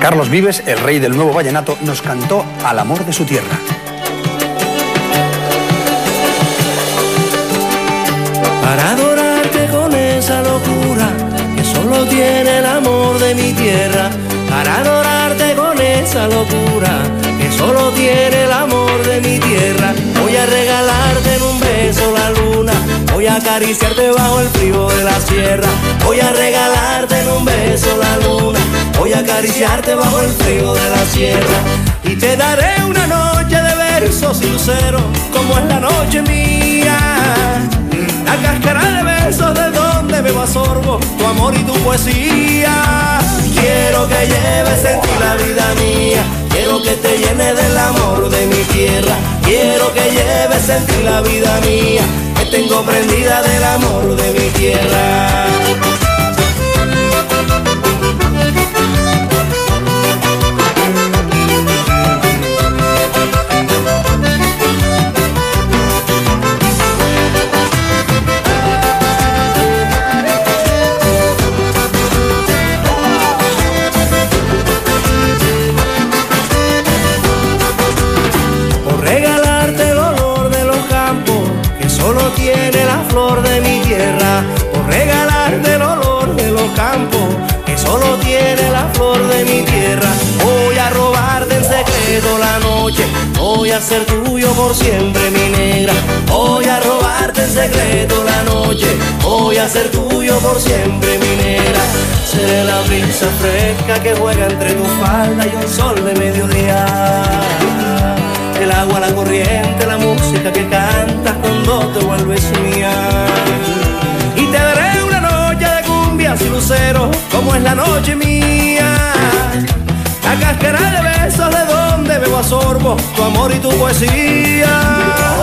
Carlos Vives, el rey del nuevo vallenato, nos cantó al amor de su tierra. Para adorarte con esa locura que solo tiene el amor de mi tierra. Para adorarte con esa locura que solo tiene el amor de mi tierra. Voy a regalarte en un beso la luna. Voy a acariciarte bajo el frío de la sierra. Voy a regalarte en un beso acariciarte bajo el frío de la sierra. Y te daré una noche de versos y como es la noche mía. La cáscara de besos de donde me sorbo tu amor y tu poesía. Quiero que lleves en ti la vida mía. Quiero que te llene del amor de mi tierra. Quiero que lleves en ti la vida mía. Que tengo prendida del amor de mi tierra. Que solo tiene la flor de mi tierra. Voy a robarte en secreto la noche, voy a ser tuyo por siempre mi negra. Voy a robarte en secreto la noche, voy a ser tuyo por siempre mi negra. Seré la brisa fresca que juega entre tu falda y un sol de mediodía noche mía. La cáscara de besos de donde bebo a sorbo tu amor y tu poesía.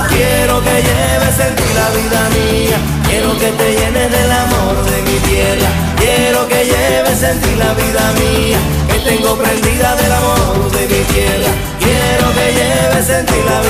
Quiero que lleves en ti la vida mía, quiero que te llenes del amor de mi tierra. Quiero que lleves en ti la vida mía, que tengo prendida del amor de mi tierra. Quiero que lleves en ti la vida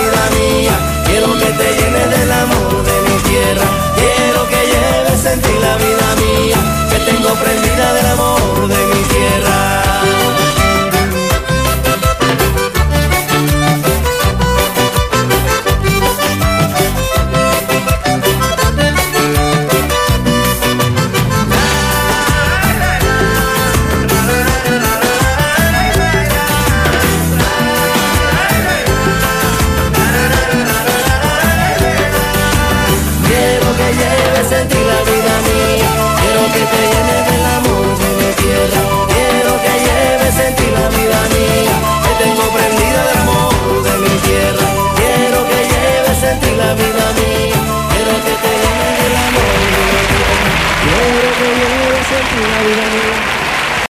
Quiero que te